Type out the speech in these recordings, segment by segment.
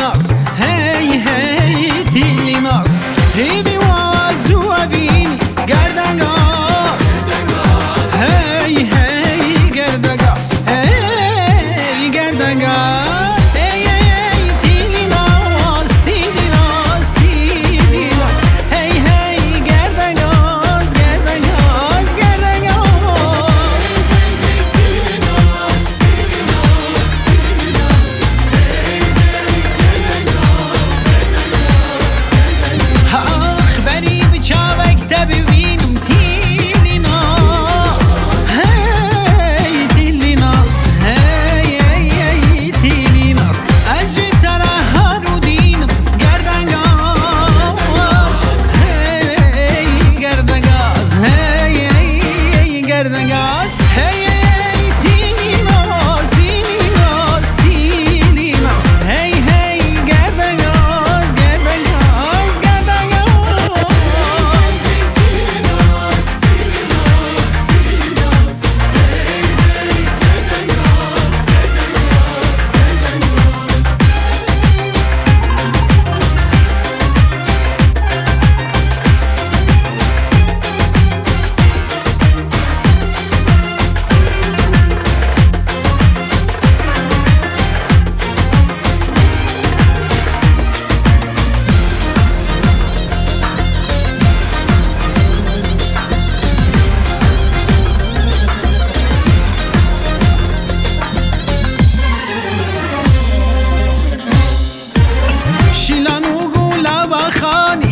us.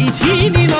yiğitinin